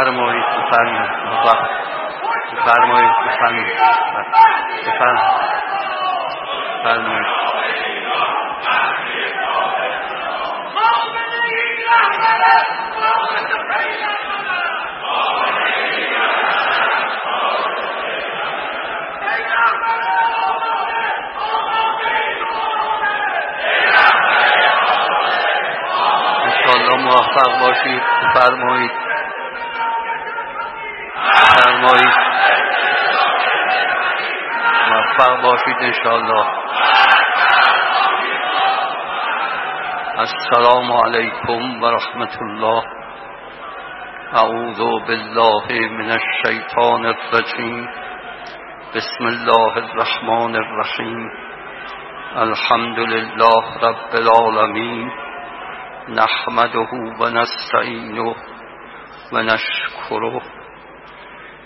بفرمایید بفرمایید بفرمایید بفرمایید بفرمایید موفق باشید. فرمایید. فرمایید موفق باشید انشاءالله. السلام علیکم و رحمت الله اعوذ بالله من الشیطان الرجیم. بسم الله الرحمن الرحیم. الحمد لله رب العالمین. نحمده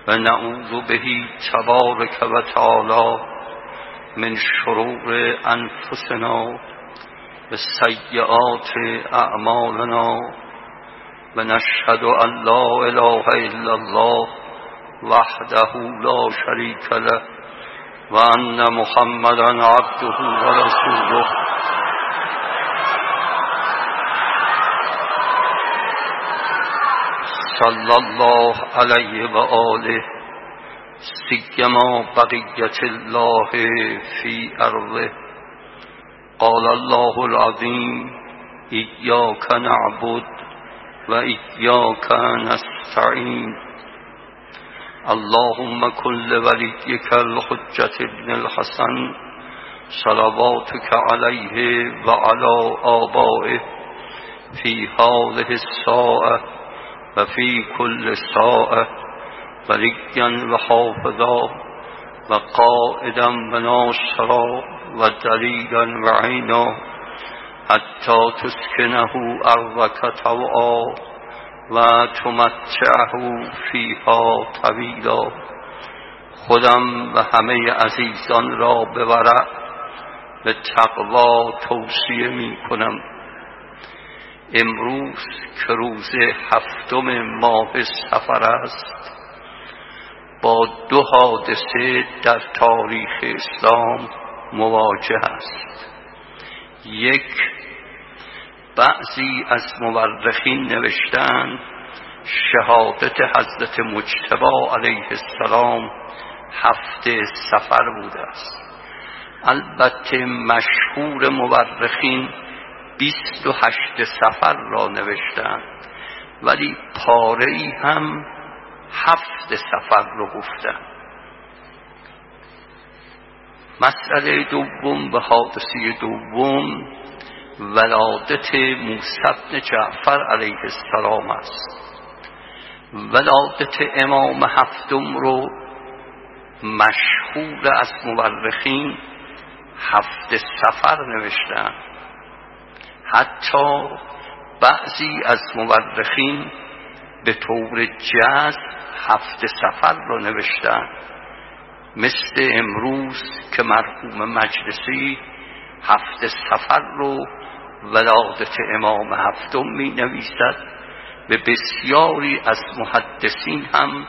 ونستعینه ونشكره ونعوذ به تبارك وتعالى من شرور انفسنا وسيئات اعمالنا ونشهد ان لا اله الا الله وحده لا شريك له وان محمدا عبده ورسوله. صلى الله عليه وآله سيما بقية الله في أرضه. قال الله العظيم إياك نعبد وإياك نستعين. اللهم كن لوليك الحجة ابن الحسن صلواتك عليه وعلى آبائه في هذه الساعة وفي كل ساعة وليا وحافظا وقائدا وناصرا ودليلا وعينا حتى تسكنه أرضك طوعا وتمتعه فيها طويلا خودم و همه عزیزان را به تقوا توصیه می کنم امروز که روز هفتم ماه سفر است با دو حادثه در تاریخ اسلام مواجه است. یک بعضی از مورخین نوشتن شهادت حضرت مجتبا علیه السلام هفته سفر بوده است. البته مشهور مورخین بیست و هشت سفر را نوشتند ولی پاره ای هم هفت سفر رو گفتن مسئله دوم به حادثه دوم ولادت موسی جعفر علیه السلام است. ولادت امام هفتم رو مشهور از مورخین هفت سفر نوشتن حتی بعضی از مورخین به طور جز هفت سفر را نوشتن. مثل امروز که مرحوم مجلسی هفت سفر رو ولادت امام هفتم می نویسد و بسیاری از محدثین هم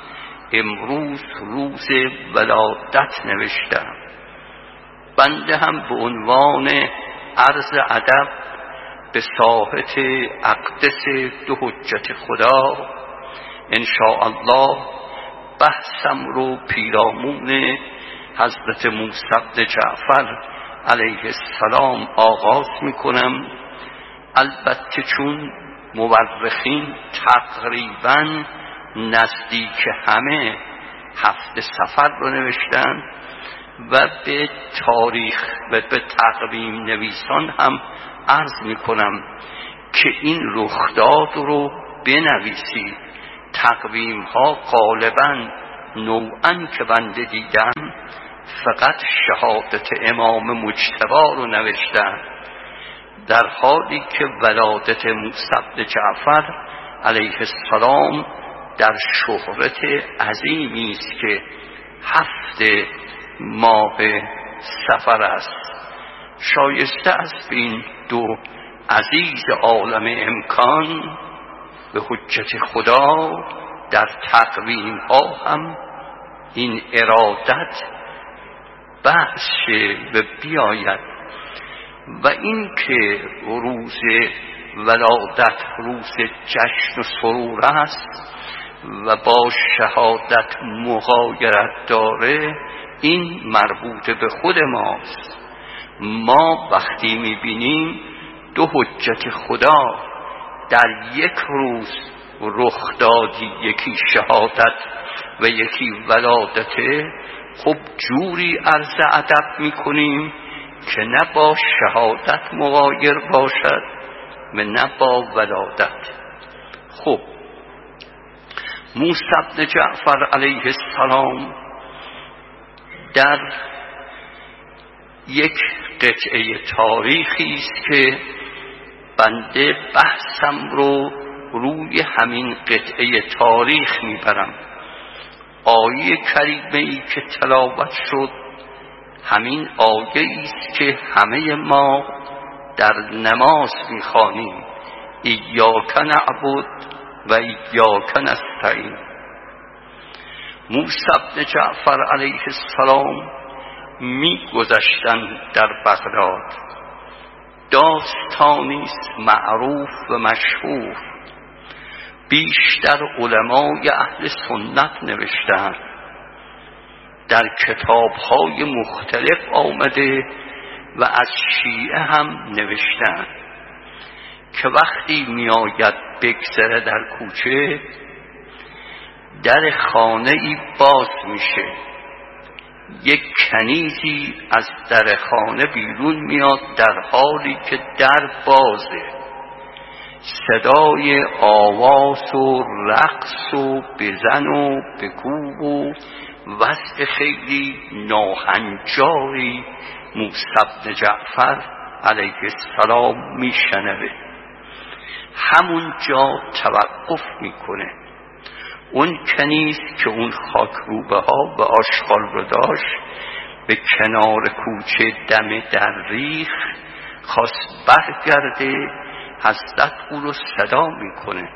امروز روز ولادت نوشتن. بنده هم به عنوان عرض ادب به ساحت اقدس دو حجت خدا. الله بحثم رو پیرامون حضرت موسی جعفر علیه السلام آغاز می‌کنم. البته چون مورخین تقریبا نزدیک همه هفته سفر رو نوشتن و به تاریخ و به تقویم نویسان هم عرض می‌کنم که این رخداد رو بنویسید. تقویم ها غالبا نوعا که بنده دیدم فقط شهادت امام مجتبا رو نوشتن. در حالی که ولادت موسی جعفر علیه السلام در شهرت عظیمی است که هفت ماه سفر است. شایسته است این دو عزیز عالم امکان به حجت خدا در تقویم ها هم این ارادت بحث و بیاید و این که روز ولادت روز جشن و سرور است و با شهادت مغایرت داره این مربوط به خود ماست. ما وقتی می‌بینیم دو حجت خدا در یک روز رخ دادی یکی شهادت و یکی ولادته خب جوری عرض ادب می‌کنیم که نه با شهادت مغایر باشد و نه با ولادت. خب موسی بن جعفر علیه السلام در یک قطعه تاریخی است که بنده بحثم رو روی همین قطعه تاریخ می‌برم. آیه کریمه ای که تلاوت شد همین آیه است که همه ما در نماز می‌خوانیم. ایاک نعبد و ایاک نستعین. موسی بن جعفر علیه السلام میگذشتند در بغداد. داستانی است معروف و مشهور. بیشتر علمای اهل سنت نوشتند در کتابهای مختلف آمده و از شیعه هم نوشتند که وقتی میآید بگذره در کوچه در خانه ای باز میشه. یک کنیزی از در خانه بیرون میاد در حالی که در بازه صدای آواز و رقص و بزن و بکوب و وضع خیلی ناهنجاری موسی جعفر علیه السلام میشنوه. همونجا توقف می‌کنه. اون کنیز که اون خاک روبه ها و آشغال رو داشت به کنار کوچه دم در ریخ خواست برگرده حضرت او رو صدا می‌کنه.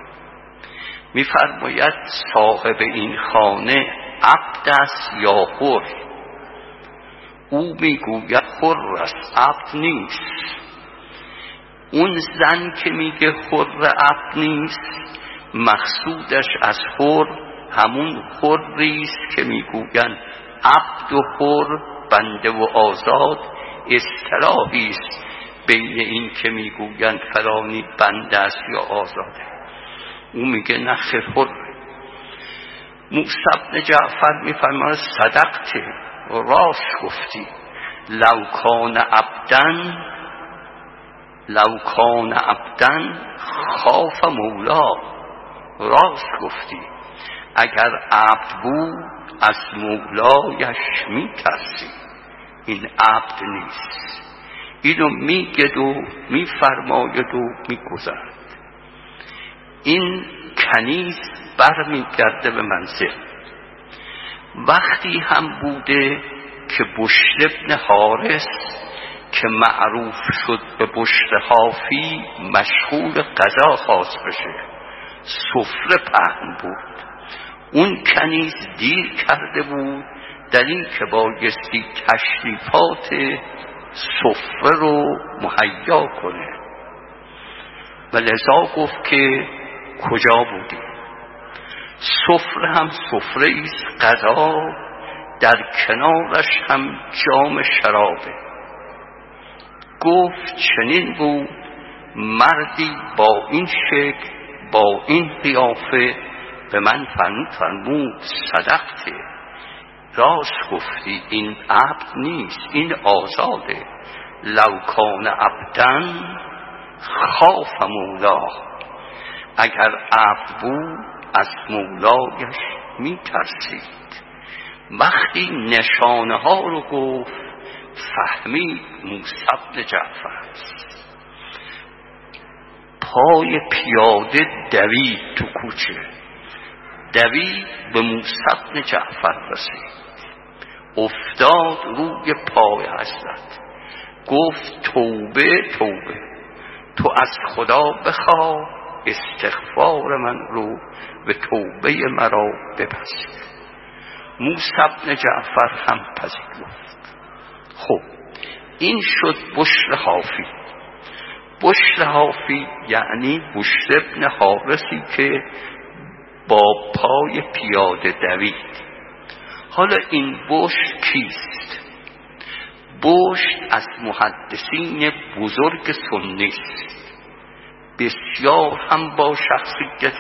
میفرماید صاحب این خانه عبد است یا خور؟ او می‌گوید خور است عبد نیست. اون زن که میگه خور عبد نیست مقصودش از خور همون خوری است که می‌گویند عبد و خور بنده و آزاد اصطلاحی است بین این که می‌گویند فلانی بنده است یا آزاده او میگه نخ خور. موسی بن جعفر میفرماید صدقت. راست گفتی. لو کان عبدن لو کان عبدن خاف مولا. راست گفتی. اگر عبد بود از مولایش میترسی. این عبد نیست. اینو میگد و میفرماید و میگذرد. این کنیز برمیگرده به منزل. وقتی هم بوده که بشر ابن حارس که معروف شد به بشر حافی مشغول قضا خواست بشه. سفره پهن بود. اون کنیز دیر کرده بود. در این که بایستی تشریفات سفره رو مهیا کنه. و لذا گفت که کجا بودی؟ سفره هم سفره ایست غذا در کنارش هم جام شرابه. گفت چنین بود مردی با این شکل با این قیافه به من فرمود صدقته راست گفتی این عبد نیست این آزاده. لوکان عبدن خاف مولا. اگر عبد بود از مولایش میترسید. وقتی نشانه ها رو گفت فهمید موسی جعفر پای پیاده دوید تو کوچه. دوید به موسی جعفر رسید. افتاد روی پای حضرت. گفت توبه توبه. تو از خدا بخواه استغفار من رو به توبه مرا بپذیر. موسی بن جعفر هم پذیرفت. خب این شد بشر حافی بشر حافی یعنی بشر ابن حارسی که با پای پیاده دوید. حالا این بشت کیست؟ بشت از محدثین بزرگ سنیست بسیار هم با شخصیت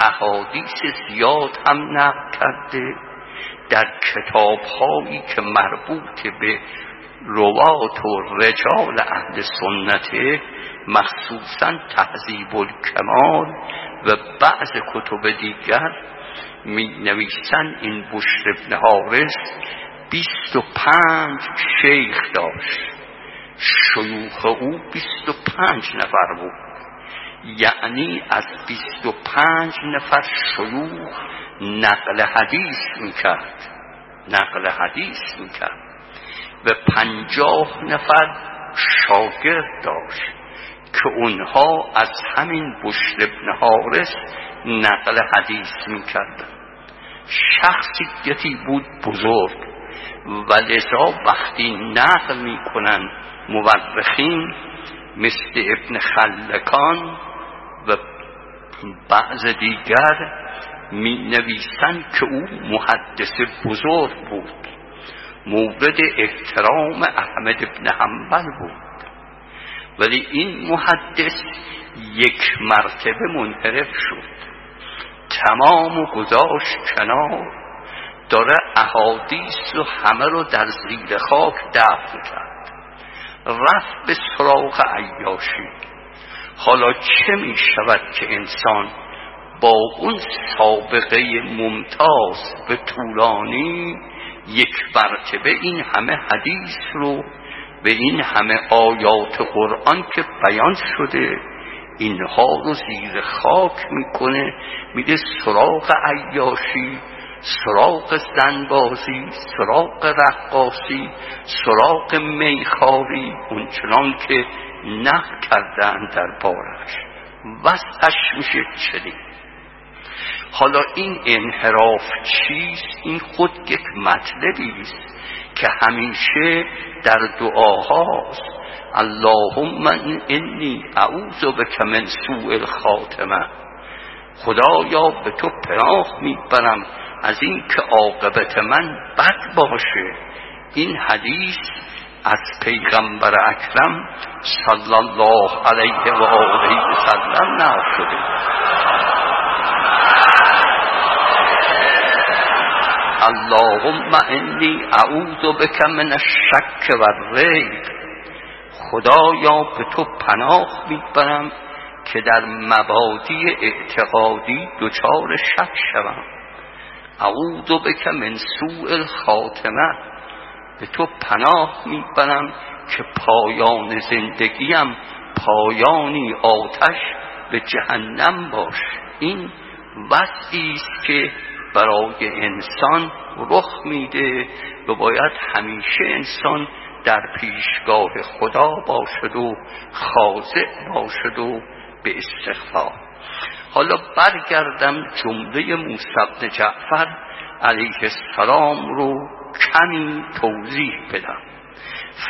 احادیث زیاد هم نقل کرده در کتاب هایی که مربوط به روات و رجال اهل سنت مخصوصا تهذیب الکمال و بعض کتب دیگر می نویسن این بشر ابن حارس بیست و پنج شیخ داشت. شیوخ او بیست و پنج نفر بود. یعنی از بیست و پنج نفر شیوخ نقل حدیث می‌کرد. نقل حدیث می‌کرد. و پنجاه نفر شاگرد داشت که اونها از همین بشر ابن حارس نقل حدیث می‌کردن. شخصیتی بود بزرگ و لذا وقتی نقل می‌کنن مورخین مثل ابن خلکان و بعض دیگر می نویسن که او محدث بزرگ بود. مورد احترام احمد ابن حنبل بود. ولی این محدث یک مرتبه منحرف شد. تمام و گذاشت کنار داره احادیث و همه رو در زیر خاک دفن کرد. رفت به سراغ عیاشی. حالا چه می شود که انسان با اون سابقه ممتاز به طولانی یک مرتبه این همه حدیث رو به این همه آیات قرآن که بیان شده اینها رو زیر خاک می‌کنه میده سراغ عیاشی سراغ زنبازی سراغ رقاصی سراغ میخاری اونچنان که نه کردن در بارش. وسطش میشه چنین. حالا این انحراف چیست؟ این خود یک مطلبی است که همیشه در دعاهاست. اللهم انی اعوذ بک من سوء الخاتمه. خدایا به تو پناه می‌برم از این که عاقبت من بد باشه. این حدیث از پیغمبر اکرم صلی الله علیه و آله و سلم نقل شده. اللهم انی اعوذ بک من الشک و الریب خدایا به تو پناه می‌برم که در مبادی اعتقادی دچار شک شوم. اعوذ بک من سوء الخاتمه. به تو پناه می‌برم که پایان زندگیم پایانی آتش به جهنم باش. این وضعی است که برای انسان رخ میده و باید همیشه انسان در پیشگاه خدا باشد و خاضع باشد و به استغفار. حالا برگردم جمله موسی جعفر علیه السلام رو کمی توضیح بدم.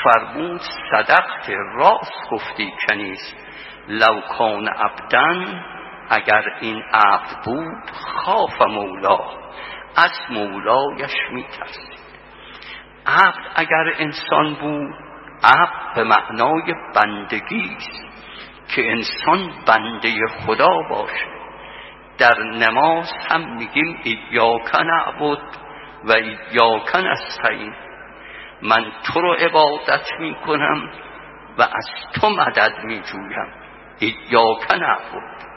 فرمود صدقت راست گفتی کنیز لوکان عبدن اگر این عبد بود خاف مولا از مولایش میترسید. عبد اگر انسان بود عبد به معنای بندگی است که انسان بنده خدا باشه. در نماز هم میگیم ایاک نعبد و ایاک نستعین. من تو رو عبادت می‌کنم و از تو مدد میجویم. ایاک نعبد.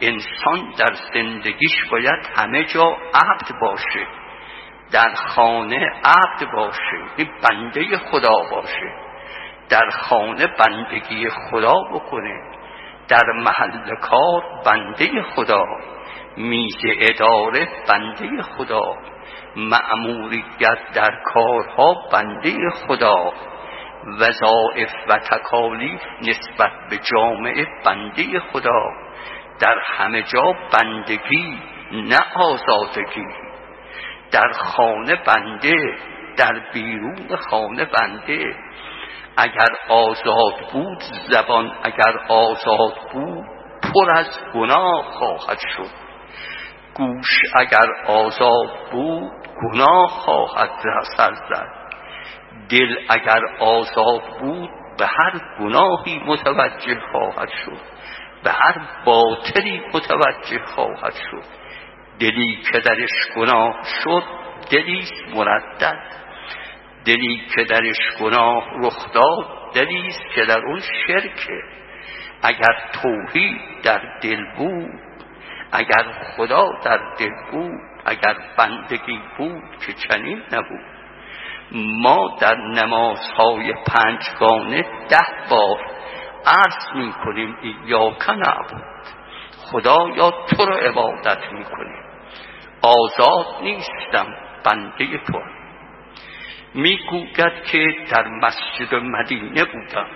انسان در زندگیش باید همه جا عبد باشه در خانه عبد باشه این بنده خدا باشه در خانه بندگی خدا بکنه در محل کار بنده خدا میز اداره بنده خدا معموریت در کارها بنده خدا وظائف و تکالیف نسبت به جامعه بنده خدا. در همه جا بندگی نه آزادگی. در خانه بنده در بیرون خانه بنده. اگر آزاد بود زبان اگر آزاد بود پر از گناه خواهد شد. گوش اگر آزاد بود گناه خواهد سر زد. دل اگر آزاد بود به هر گناهی متوجه خواهد شد. به هر باطلی متوجه خواهد شد. دلی که درش گناه شد دلی مردد. دلی که درش گناه رخ داد دلی که در اون شرکه اگر توحید در دل بود اگر خدا در دل بود اگر بندگی بود که چنین نبود. ما در نمازهای پنجگانه ده بار عرض می کنیم یا نعبود خدا یا تو رو عبادت می کنیم آزاد نیستم بنده تو. می‌گوید که در مسجد مدینه بودم.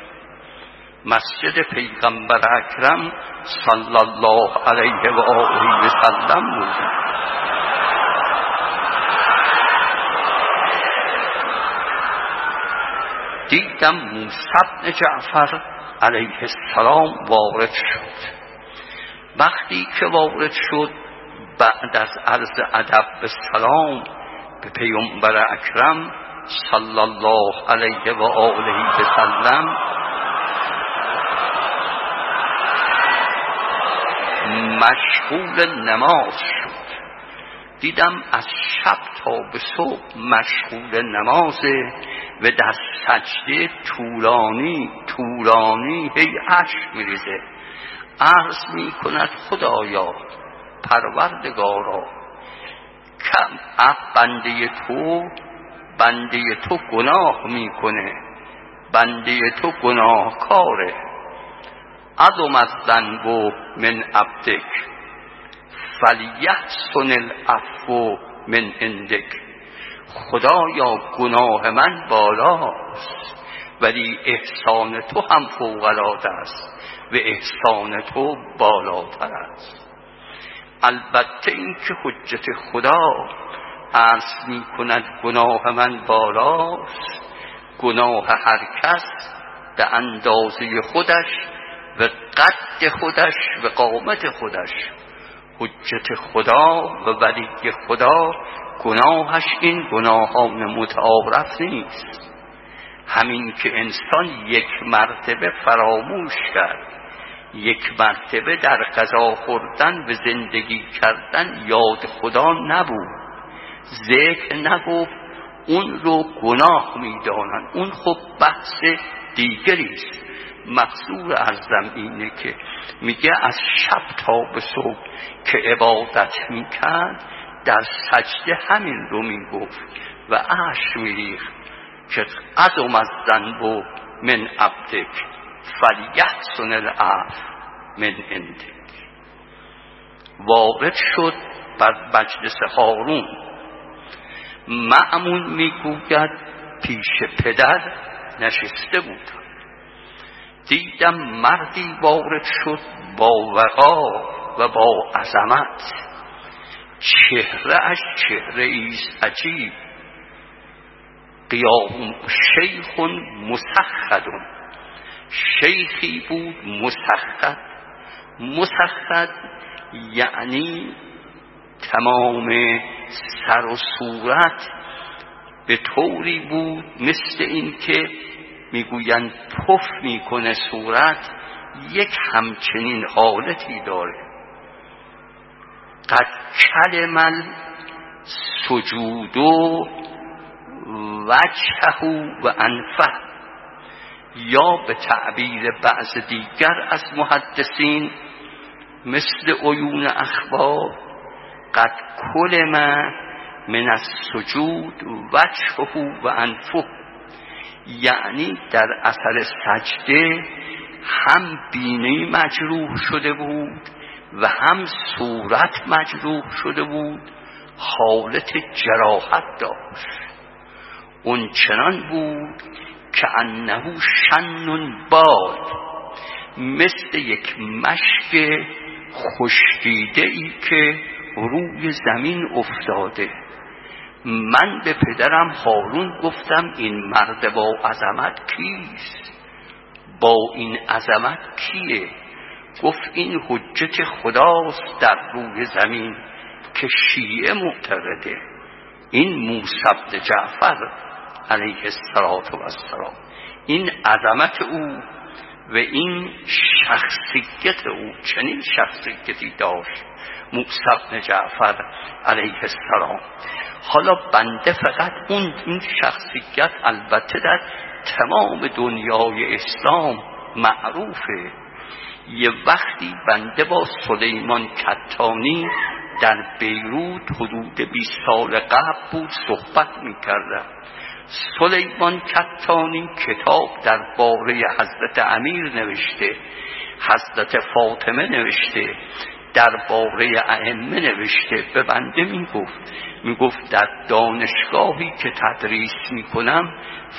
مسجد پیغمبر اکرم صلی الله علیه و آله و سلم بودم دیدم موسی جعفر علیه السلام وارد شد. وقتی که وارد شد بعد از عرض ادب به سلام به پیامبر اکرم صلی الله علیه و آله و سلم مشغول نماز شد. دیدم از شب تا به صبح مشغول نمازه و در سجده طولانی طولانی هی عشق میریزه. عرض می‌کند خدایا پروردگارا کم بنده تو بنده تو گناه می‌کنه بنده تو گناهکاره. عظم از ذنب من عبدک. فلیحسن العفو من اندک خدایا گناه من بالاست ولی احسان تو هم فوق است و احسان تو بالاتر است. البته این که حجت خدا عرض می کند گناه من بالاست گناه هر کس به اندازه خودش و قد خودش و قامت خودش. حجت خدا و ولی خدا گناهش این گناهان متعارف نیست. همین که انسان یک مرتبه فراموش کرد یک مرتبه در غذا خوردن و زندگی کردن یاد خدا نبود. ذکر نگفت اون رو گناه می‌دانند. اون خب بحث دیگری است. مقصور ارزم اینه که میگه از شب تا به صبح که عبادت می‌کرد در سجده همین رو می‌گفت و عشق میریخت که عظم از ذنب من عبدک فلیحسن العف من اندک وارد شد بر مجلس هارون. معمون می‌گوید پیش پدر نشسته بود. دیدم مردی وارد شد با وقا و با عظمت. چهره اش چهره ایست عجیب. قیام شیخ مسخد شیخی بود مسخد. مسخد یعنی تمام سر و صورت به طوری بود مثل این که می‌گویند پف می‌کنه صورت یک همچنین حالتی داره. قد کلمل سجودو وجهه و انفه. یا به تعبیر بعض دیگر از محدثین مثل عیون اخبار قد کلم من السجود وجهه و انفه. یعنی در اثر سجده هم بینی مجروح شده بود و هم صورت مجروح شده بود حالت جراحت داشت. اون چنان بود که انه شن باد مثل یک مشک خشکیده ای که روی زمین افتاده. من به پدرم هارون گفتم این مرد با عظمت کیست؟ با این عظمت کیه؟ گفت این حجت خداست در روی زمین که شیعه معتقده. این موسی جعفر علیه السلام این عظمت او و این شخصیت او چنین شخصیتی داشت موسی جعفر علیه السلام. حالا بنده فقط اون این شخصیت البته در تمام دنیای اسلام معروفه. یه وقتی بنده با سلیمان کتانی در بیروت حدود 20 سال قبل بود صحبت می‌کردم. سلیمان کتانی کتاب در باره حضرت امیر نوشته حضرت فاطمه نوشته. درباره ائمه نوشته به بنده می‌گفت. می‌گفت در دانشگاهی که تدریس می‌کنم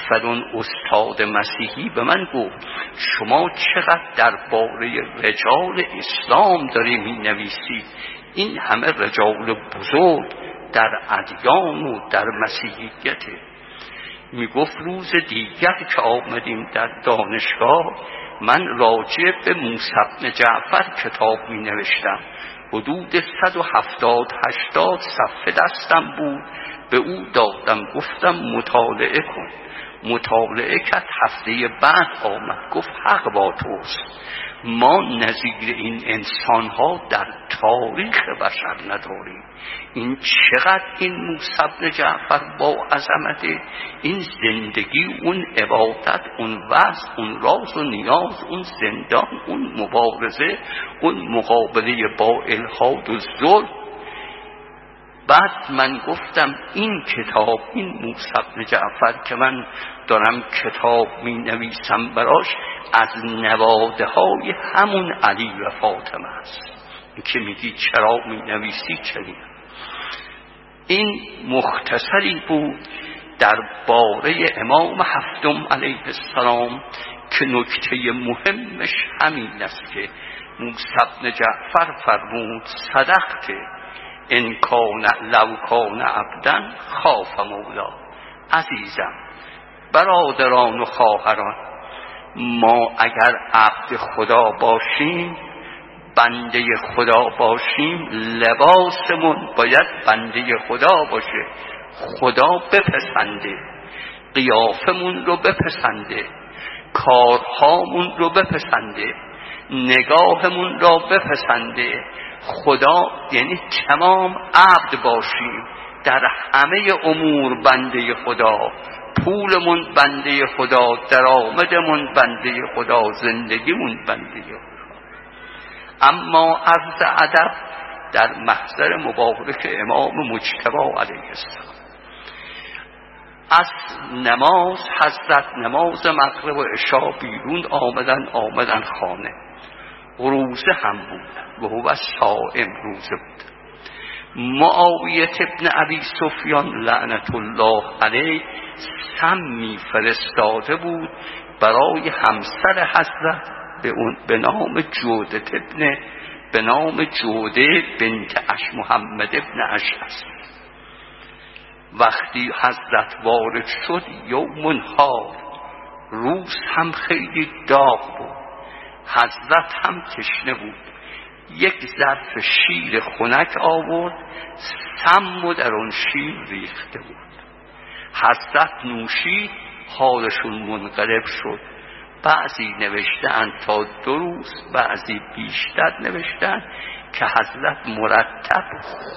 فلان استاد مسیحی به من گفت شما چقدر درباره رجال اسلام داری می نویسید این همه رجال بزرگ در ادیان و در مسیحیته می‌گفت روز دیگر که آمدیم در دانشگاه من راجع به موسی جعفر کتاب می نوشتم حدود 170 80 صفحه دستم بود. به او دادم گفتم مطالعه کن. مطالعه کرد هفته بعد آمد گفت حق با توست. ما نظیر این انسان ها در تاریخ بشر نداریم. این چقدر این موسی جعفر با عظمت این زندگی اون عبادت اون وضع اون راز و نیاز اون زندان اون مبارزه اون مقابله با الهاد و ظلم بعد من گفتم این کتاب این موسی جعفر که من دارم کتاب می نویسم براش از نواده های همون علی و فاطمه است. که میگی چرا می نویسی چنین؟ این مختصری بود در باره امام هفتم علیه السلام که نکته مهمش همین است که موسی جعفر فرمود صدقته ان کان لو کان خاف مولا عزیزم. برادران و خواهران ما اگر عبد خدا باشیم بنده خدا باشیم لباسمون باید بنده خدا باشه خدا بپسنده قیافمون رو بپسنده کارهامون رو بپسنده نگاهمون را بپسنده خدا یعنی تمام عبد باشیم در همه امور بنده خدا. پولمون بنده خدا درآمدمون بنده خدا زندگیمون بنده خدا. اما عرض ادب در محضر مبارک امام مجتبا علیه السلام. از نماز حضرت نماز مغرب و عشا بیرون آمدن آمدن خانه. روزه هم بود و هو سائم روزه بود. معاویت ابن عبی سفیان لعنت الله علیه سمی فرستاده بود برای همسر حضرت به, اون به نام جودت ابن به نام جوده بنت اش محمد ابن است وقتی حضرت وارد شد یوم ها روز هم خیلی داغ بود. حضرت هم تشنه بود. یک ظرف شیر خنک آورد سم و در اون شیر ریخته بود. حضرت نوشی حالشون منقلب شد. بعضی نوشتن تا دو روز بعضی بیشتر نوشتن که حضرت مرتب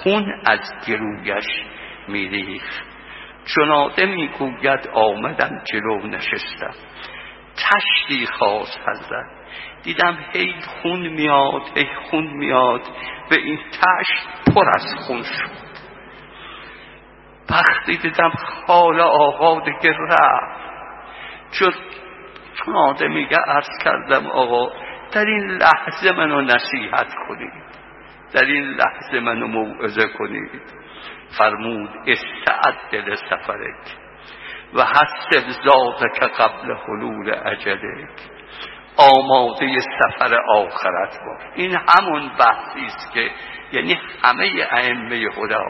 خون از گرویش میریخت. چناده می‌گوید آمدم جلو نشستم. تشتی خواست حضرت. دیدم هی خون میاد هی خون میاد. و این تشت پر از خون شد. وقتی دیدم حال آقا دیگه رفت. چون چون میگه عرض کردم آقا در این لحظه منو نصیحت کنید. در این لحظه منو موعظه کنید. فرمود استعد سفرک و حسب ذاتک قبل حلول اجلک. آماده سفر آخرت باش. این همون بحثی است که یعنی همه ائمه خدا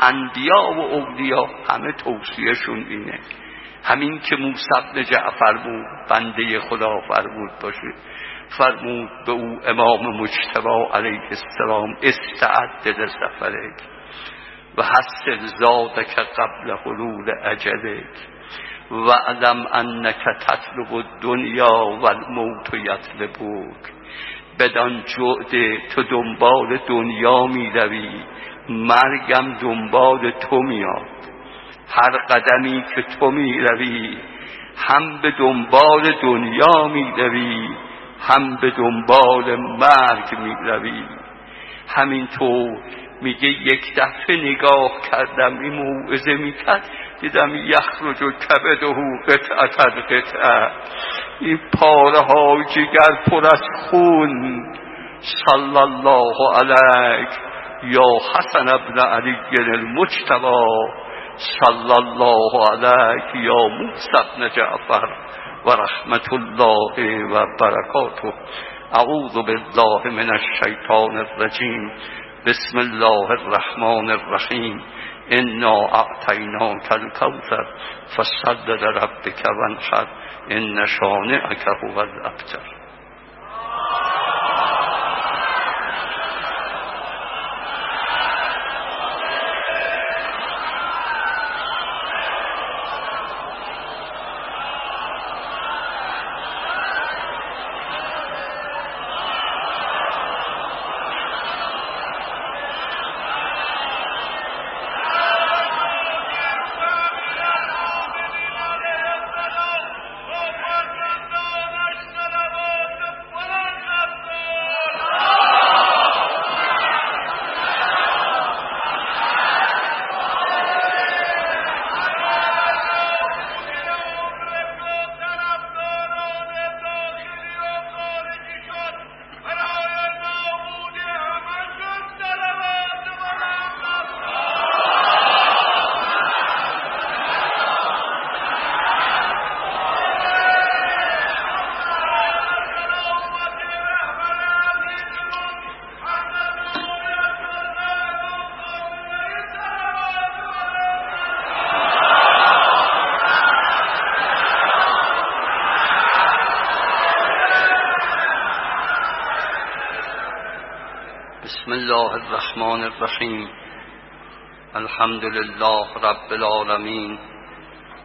انبیا و اولیا همه توصیهشون اینه. همین که موسی بن جعفر بود بنده خدا فرمود باشه. فرمود به او امام مجتبا علیه السلام استعد لسفرک و حسن زادک قبل حلول اجلک و علم انک تطلب دنیا و الموت یطلبوک بدان جعد تو دنبال دنیا می مرگم دنبال تو میاد. هر قدمی که تو می روی هم به دنبال دنیا می روی هم به دنبال مرگ می روی همینطور میگه یک دفعه نگاه کردم این موعظه می‌کرد دیدم یخرج و کبد و قطعت قطعه این پاره های جگر پر از خون. صلی الله علیک یا حسن ابن علی المجتبا صلی الله علیک یا موسی ابن جعفر و رحمت الله و برکاته. اعوذ بالله من الشیطان الرجیم. بسم الله الرحمن الرحیم. انا اعطیناک الکوثر فصل لربک وانحر. ان شانئک هو الابتر. الرحمن الرحیم الحمد لله رب العالمین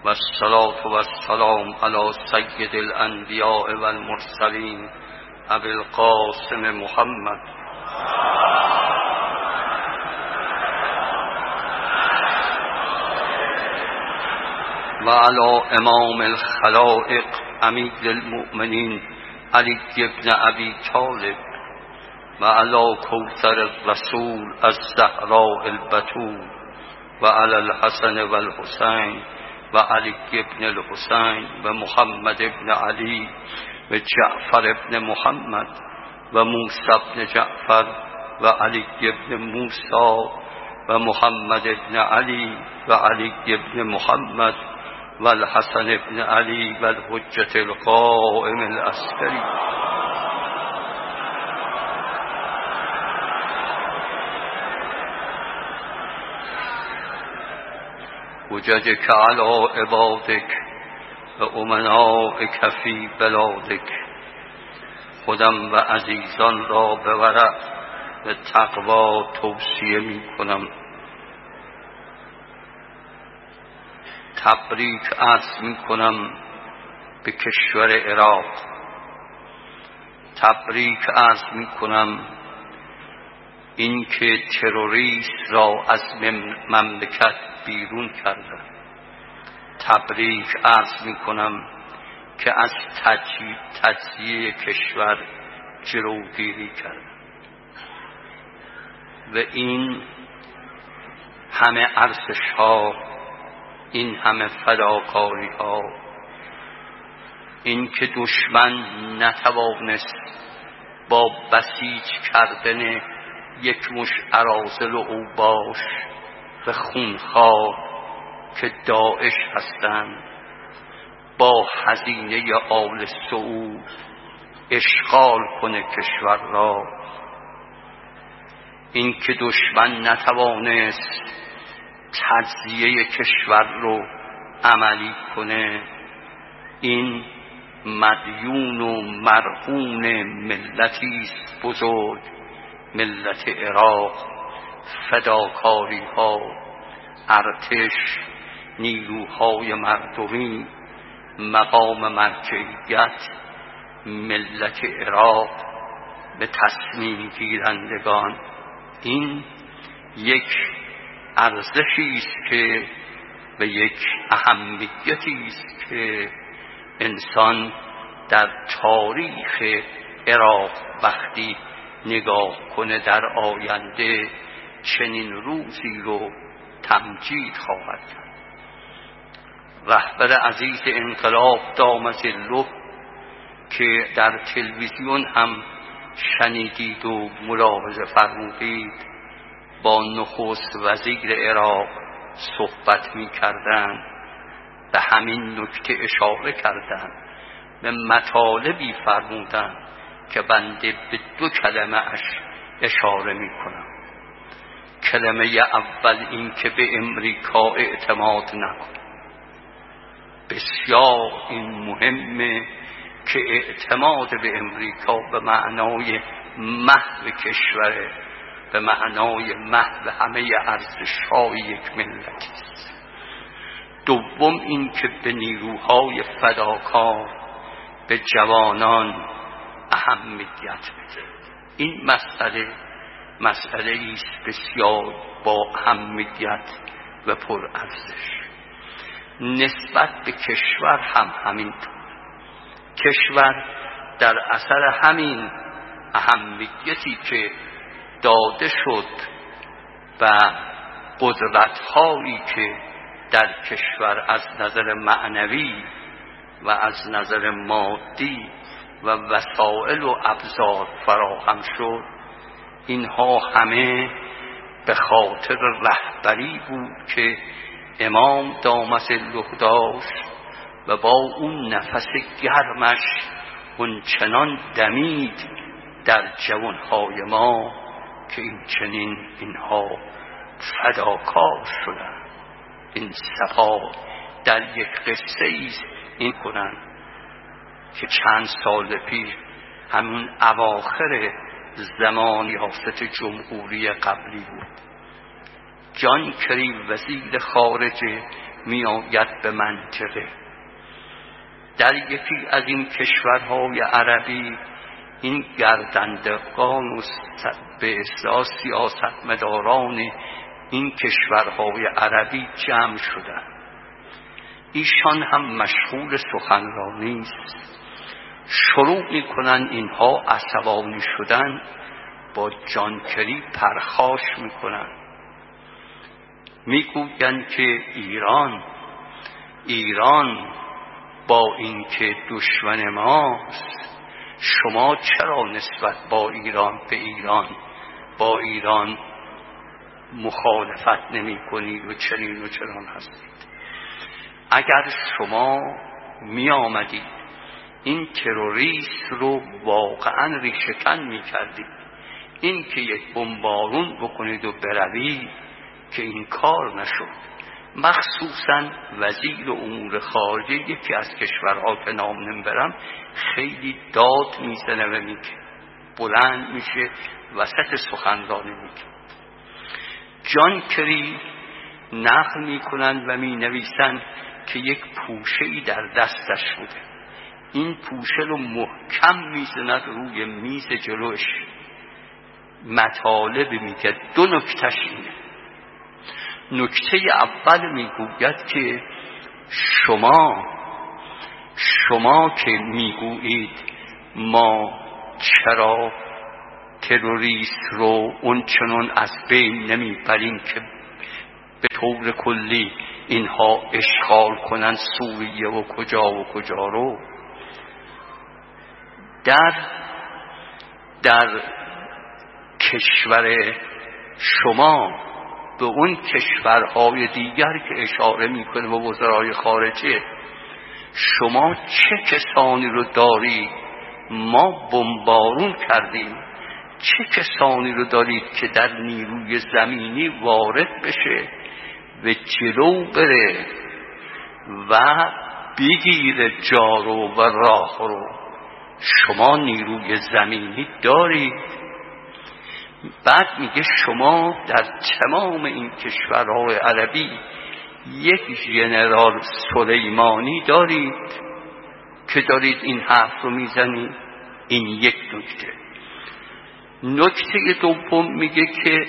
و والسلام على سید الانبیاء والمرسلین ابی القاسم محمد. و على امام الخلائق امید المؤمنین علی ابن ابی طالب. وعلى كوثر الرسول الزهراء البتول وعلى الحسن والحسين وعلي و محمد ومحمد علی علي وجعفر ابن محمد وموسى ابن جعفر وعلي بن موسى ومحمد علی علي وعلي ابن محمد والحسن علی علي والحجة القائم الاسکری حججك على عبادك و امنائك فی بلادك خودم و عزیزان را ورع به تقوا توصیه می کنم. تبریک عرض می کنم به کشور عراق. تبریک عرض می کنم اینکه تروریست را از مملکت بیرون کرده تبریک عرض می کنم که از تجزیه کشور جلوگیری کرد و این همه ارزش ها این همه فداکاری ها این که دشمن نتوانست با بسیج کردن یک مش ارازل و اوباش و خونخوار که داعش هستند با هزینه آل سعود اشغال کنه کشور را. این که دشمن نتوانست تجزیه کشور رو عملی کنه این مدیون و مرهون ملتی است بزرگ. ملت عراق فداکاری ها ارتش نیروهای مردمی مقام مرکزیت ملت عراق به تصمیم گیرندگان. این یک ارزشی است که به یک اهمیتی است که انسان در تاریخ عراق وقتی نگاه کنه در آینده چنین روزی رو تمجید خواهد کرد. رهبر عزیز انقلاب دامزلو که در تلویزیون هم شنیدید و ملاحظه فرمودید با نخست وزیر عراق صحبت می کردن به همین نکته اشاره کردن به مطالبی فرمودن که بنده به دو کلمه اش اشاره می کنم کلمه اول این که به امریکا اعتماد نکن. بسیار این مهمه که اعتماد به امریکا به معنای محو کشوره به معنای محو همه ارزش های یک ملت است. دوم این که به نیروهای فداکار به جوانان اهمیت بده این مسئله مسئله است بسیار با اهمیت و پر ارزش. نسبت به کشور هم همینطور. کشور در اثر همین اهمیتی که داده شد و قدرت هایی که در کشور از نظر معنوی و از نظر مادی و وسائل و ابزار فراهم شد. اینها همه به خاطر رهبری بود که امام دامت داشت و با اون نفس گرمش اون چنان دمید در جوانهای ما که این چنین اینها فداکار شدن. این سپا در یک قصه ایست این کنن که چند سال پیش همون اواخر زمان یافت جمهوری قبلی بود. جان کریم وزیر خارجه میآید به منطقه. در یکی از این کشورهای عربی این گردندگان و به اصلاح سیاستمداران این کشورهای عربی جمع شدن ایشان هم مشغول سخنرانی است. شروع می‌کنن اینها عصبانی شدن با جانکری پرخاش می‌کنن. می‌گویند که ایران ایران با اینکه دشمن ماست شما چرا نسبت با ایران به ایران با ایران مخالفت نمی کنید و چنین و چنان هستید؟ اگر شما می آمدید این تروریست رو واقعا ریشکن می کردید این که یک بمبارون بکنید و بروید که این کار نشد. مخصوصا وزیر امور خارجه یکی از کشورها که نام نمی‌برم خیلی داد می‌زنه و میگه. بلند میشه وسط سخنرانی میگه جان کری نقل می‌کنند و می نویسند که یک پوشه ای در دستش بوده. این پوشه رو محکم می‌زند روی میز جلوش. مطالب میگه دو نکتش اینه. نکته اول می‌گوید که شما شما که می‌گویید ما چرا تروریست رو اون چنون از بین نمی‌بریم که به طور کلی اینها اشغال کنن سوریه و کجا و کجا رو. در در کشور شما به اون کشورهای دیگر که اشاره می‌کنه به وزرای خارجه شما چه کسانی رو داری؟ ما بمبارون کردیم. چه کسانی رو دارید که در نیروی زمینی وارد بشه؟ و جلو بره و بگیر جارو و راه رو. شما نیروی زمینی دارید. بعد میگه شما در تمام این کشورهای عربی یک ژنرال سلیمانی دارید که دارید این حرف رو می‌زنید. این یک نکته. نکته دوم میگه که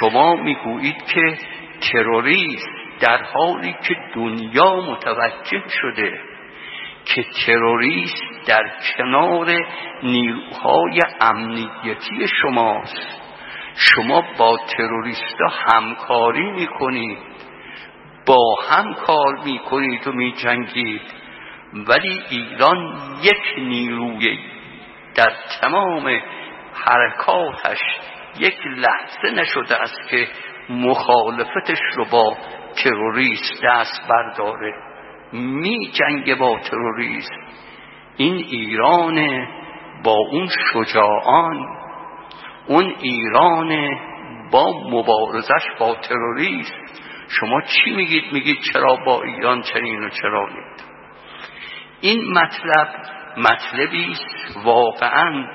شما می‌گویید که تروریست در حالی که دنیا متوجه شده که تروریست در کنار نیروهای امنیتی شماست. شما با تروریستا همکاری می‌کنید با هم کار می‌کنید و میجنگید. ولی ایران یک نیروی در تمام حرکاتش یک لحظه نشده است که مخالفتش رو با تروریست دست برداره. می جنگ با تروریست. این ایران با اون شجاعان اون ایران با مبارزش با تروریست. شما چی میگید؟ میگید چرا با ایران چنین و چرا نید؟ این مطلب مطلبی واقعا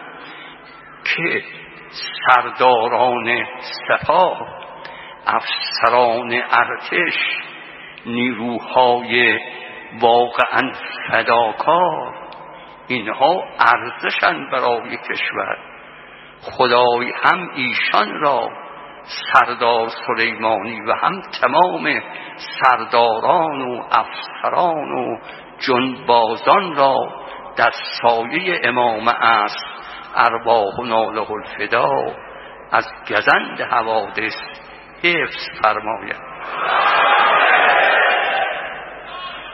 که سرداران سپاه افسران ارتش نیروهای واقعا فداکار. اینها ارزشن برای کشور. خدای هم ایشان را سردار سلیمانی و هم تمام سرداران و افسران و جنبازان را در سایه امام است ارواح و ناله الفدا از گزند حوادث حفظ فرماید.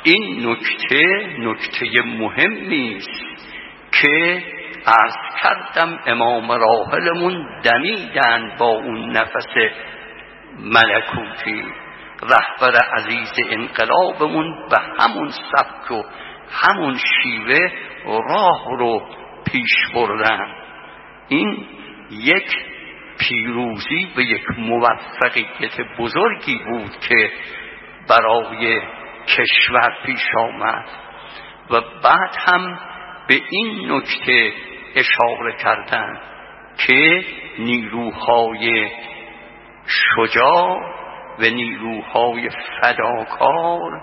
این نکته نکته مهمی است که عرض کردم امام راحلمون دمیدن با اون نفس ملکوتی. رهبر عزیز انقلابمون به همون سبک و همون شیوه راه رو پیش بردن. این یک پیروزی و یک موفقیت بزرگی بود که برای کشور پیش آمد و بعد هم به این نکته اشاره کردن که نیروهای شجاع و نیروهای فداکار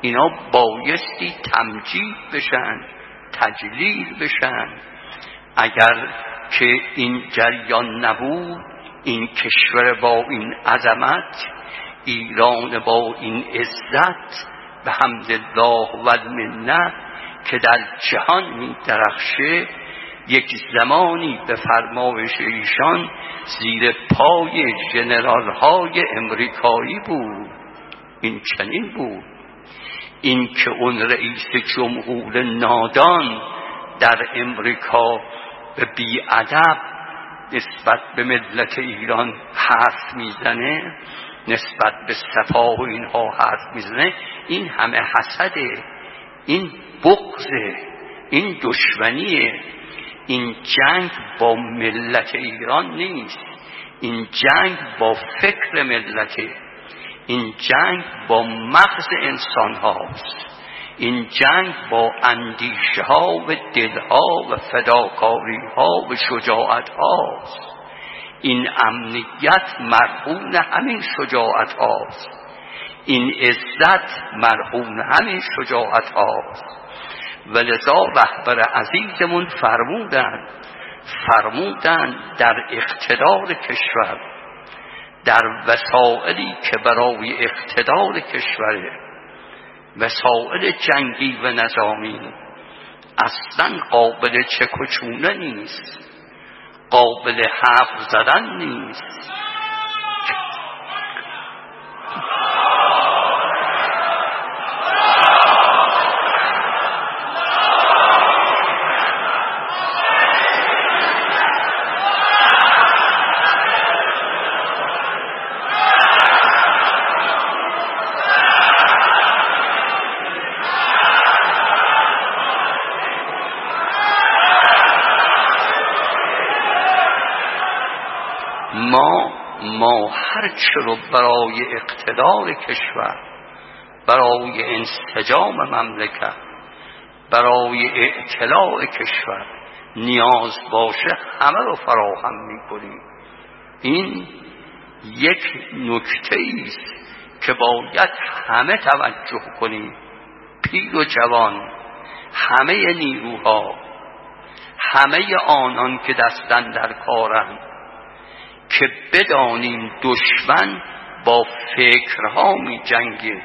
اینا بایستی تمجید بشن تجلیل بشن. اگر که این جریان نبود این کشور با این عظمت ایران با این عزت به حمد الله و المنه که در جهان می درخشه یک زمانی به فرمایش ایشان زیر پای جنرال های امریکایی بود. این چنین بود. این که اون رئیس جمهور نادان در امریکا به بیادب نسبت به ملت ایران حرف می‌زنه نسبت به سپاه و اینها حرف می‌زنه این همه حسده این بغضه این دشمنیه. این جنگ با ملت ایران نیست این جنگ با فکر ملته این جنگ با مغز انسان هاست این جنگ با اندیشه ها و دلها و فداکاری ها و شجاعت هاست این امنیت مرهون همین شجاعت هاست این عزت مرهون همین شجاعت هاست و لذا رهبر عزیزمون فرمودن فرمودن در اقتدار کشور در وسائلی که برای اقتدار کشوره وسائل جنگی و نظامی. اصلا قابل چکچونه نیست. قابل حرف زدن نیست. هرچه رو برای اقتدار کشور برای انسجام مملکت برای اعتلاع کشور نیاز باشه همه رو فراهم می‌کنیم. این یک نکته است که باید همه توجه کنیم. پیر و جوان همه نیروها همه آنان که دستن در کارند که بدانیم دشمن با فکرها می جنگه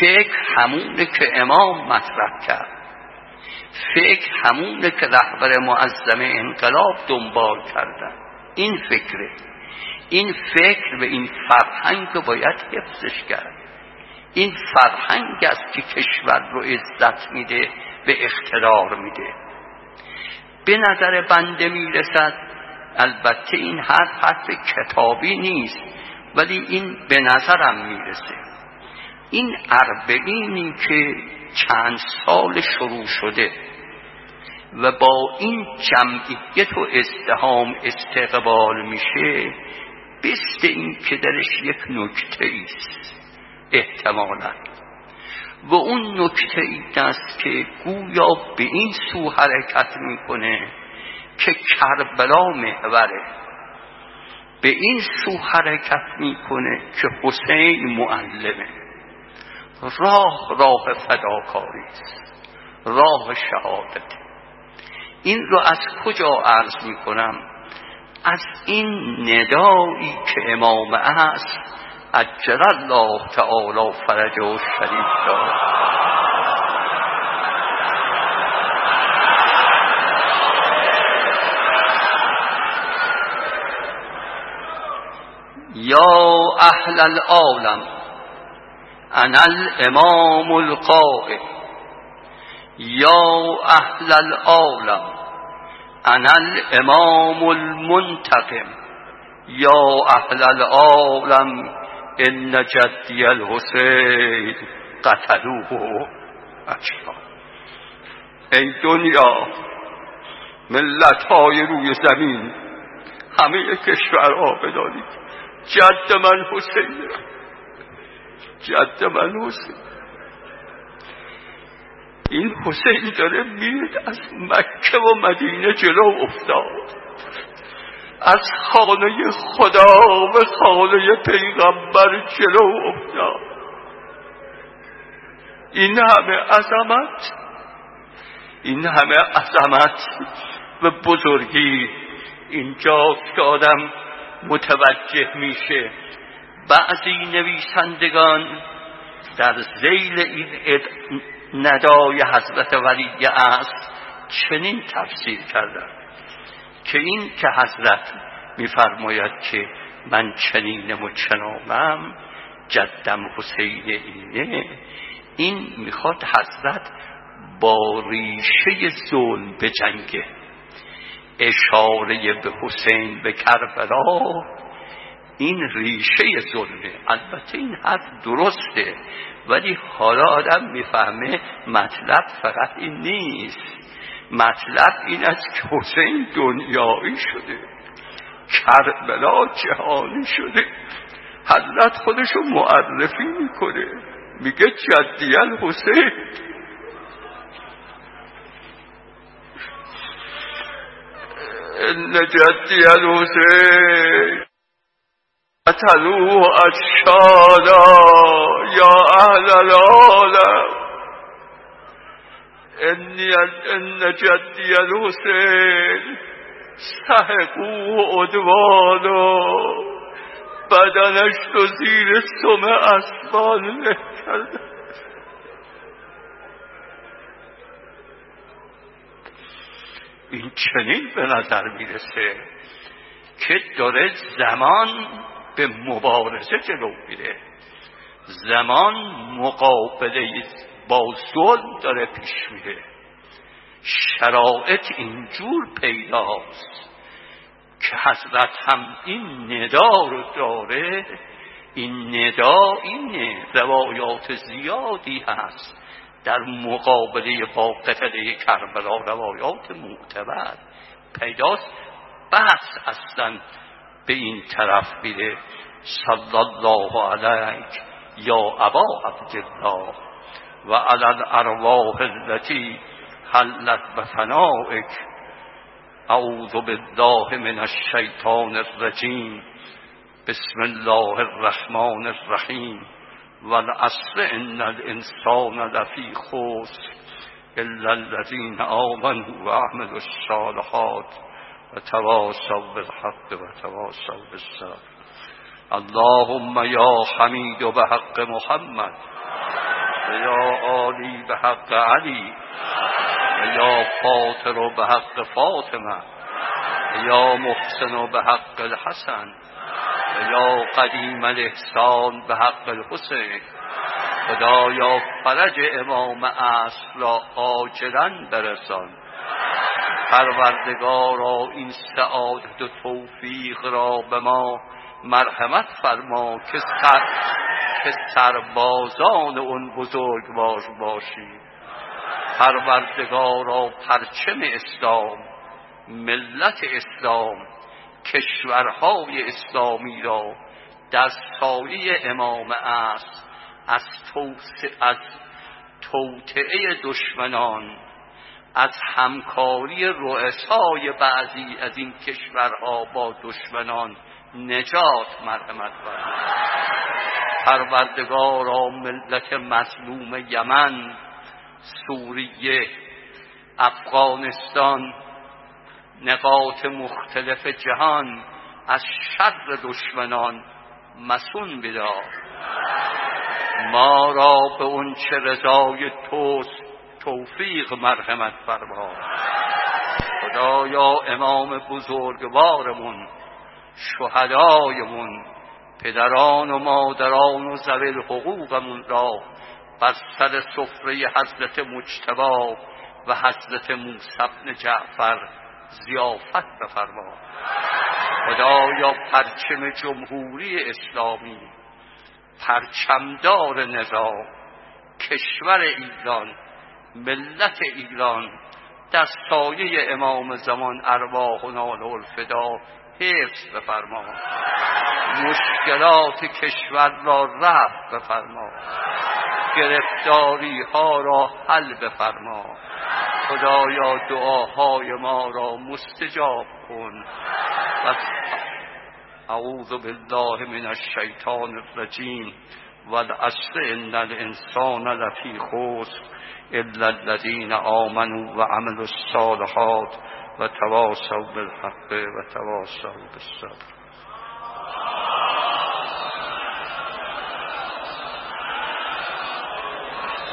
فکر همونه که امام مطرح کرد. فکر همونه که رهبر معظم انقلاب دنبال کردن. این فکره. این فکر و این فرهنگ رو باید حفظش کرد. این فرهنگ است که کشور رو عزت میده به اقتدار میده. به نظر بنده می‌رسد البته این حرف حرف کتابی نیست ولی این به نظرم می‌رسه. این اربعینی که چند سال شروع شده و با این جمعیت و ازدهام استقبال میشه بست این که درش یک نکته است احتمالا. و اون نکته ای است که گویا به این سو حرکت می‌کنه که کربلا محوره. به این سو حرکت می‌کنه که حسین معلمه. راه راه فداکاری است. راه شهادت. این رو از کجا عرض می‌کنم؟ از این ندایی که امام است اجر الله تعالی فرجه و شریف داد. یا اهل العالم انا الامام القائم یا اهل العالم انا الامام المنتقم. یا اهل العالم ان جدی الحسین قتلوه اجلا ای دنیا ملت های روی زمین همه کشورها بدانید. جد من حسین. جد من حسین. این حسین داره میاد از مکه و مدینه جلو افتاد. از خانه خدا و خانه پیغمبر جلو افتاد. این همه عظمت این همه عظمت و بزرگی اینجا که آدم متوجه میشه. بعضی نویسندگان در زیل این ندای حضرت ولی است چنین تفسیر کردن که این که حضرت میفرماید که من چنینم و چنامم جدم حسین اینه این می‌خواد حضرت با ریشه ظلم جنگه اشاره به حسین به کربلا. این ریشه ظلمه البته این حرف درسته ولی حالا آدم می‌فهمه مطلب فقط این نیست. مطلب این است که حسین دنیایی شده. کربلا جهانی شده. حضرت خودشو معرفی می‌کنه. میگه جدی حسین. ان جدی الحسین قتلوه اشهادا یا اهل العالم ان جدی الحسین سحقوه عدوانا. بدنش تو زیر سم اسبان. له این چنین به نظر می‌رسه که داره زمان به مبارزه جلو میره. زمان مقابله با ظلم داره پیش میره. شرایط اینجور پیداست که حضرت هم این ندا رو داره این ندا اینه روایات زیادی هست. در مقابله با قتله کربلا روایات معتبر. پیداست. بحث اصلا به این طرف میره. صلی الله علیک یا ابا عبدالله و علی الارواح التي حلت بفنائک اعوذ بالله من الشیطان الرجیم. بسم الله الرحمن الرحیم. والعصر ان الانسان لفی خسر الا الذين آمنوا وعملوا الصالحات وتواصوا بالحق وتواصوا بالصبر اللهم يا حميد بحق محمد ويا آلي بحق علي ويا فاطر بحق فاطمة ويا محسن بحق الحسن ويا قديم الإحسان بحق الحسين خدایا فرج امام اصل را عاجلا برسان. پروردگارا این سعادت و توفیق را به ما مرحمت فرما که سر که سربازان اون بزرگوار باشیم پروردگارا پرچم اسلام ملت اسلام کشورهای اسلامی را در سایه امام است از, از توطعه دشمنان از همکاری رؤسای بعضی از این کشورها با دشمنان نجات مرحمت پروردگارا ملت مظلوم یمن سوریه افغانستان نقاط مختلف جهان از شر دشمنان مسون بدار ما را به اون چه رضای توست توفیق مرحمت فرما. خدایا امام بزرگوارمون شهدایمون پدران و مادران و زویل حقوقمون را بر سر سفره حضرت مجتبا و حضرت موسی بن جعفر زیافت بفرما خدایا پرچم جمهوری اسلامی پرچمدار نظام کشور ایران ملت ایران در سایه امام زمان ارواح و نال الفدا حفظ بفرما. مشکلات کشور را رفت بفرما. گرفتاری ها را حل بفرما. خدایا دعاهای ما را مستجاب کن. و اعوذ بالله من الشیطان الرجیم والعصر ان الانسان لفی خسر الا الذين آمنوا وعملوا الصالحات وتواصوا بالحق وتواصوا بالصبر.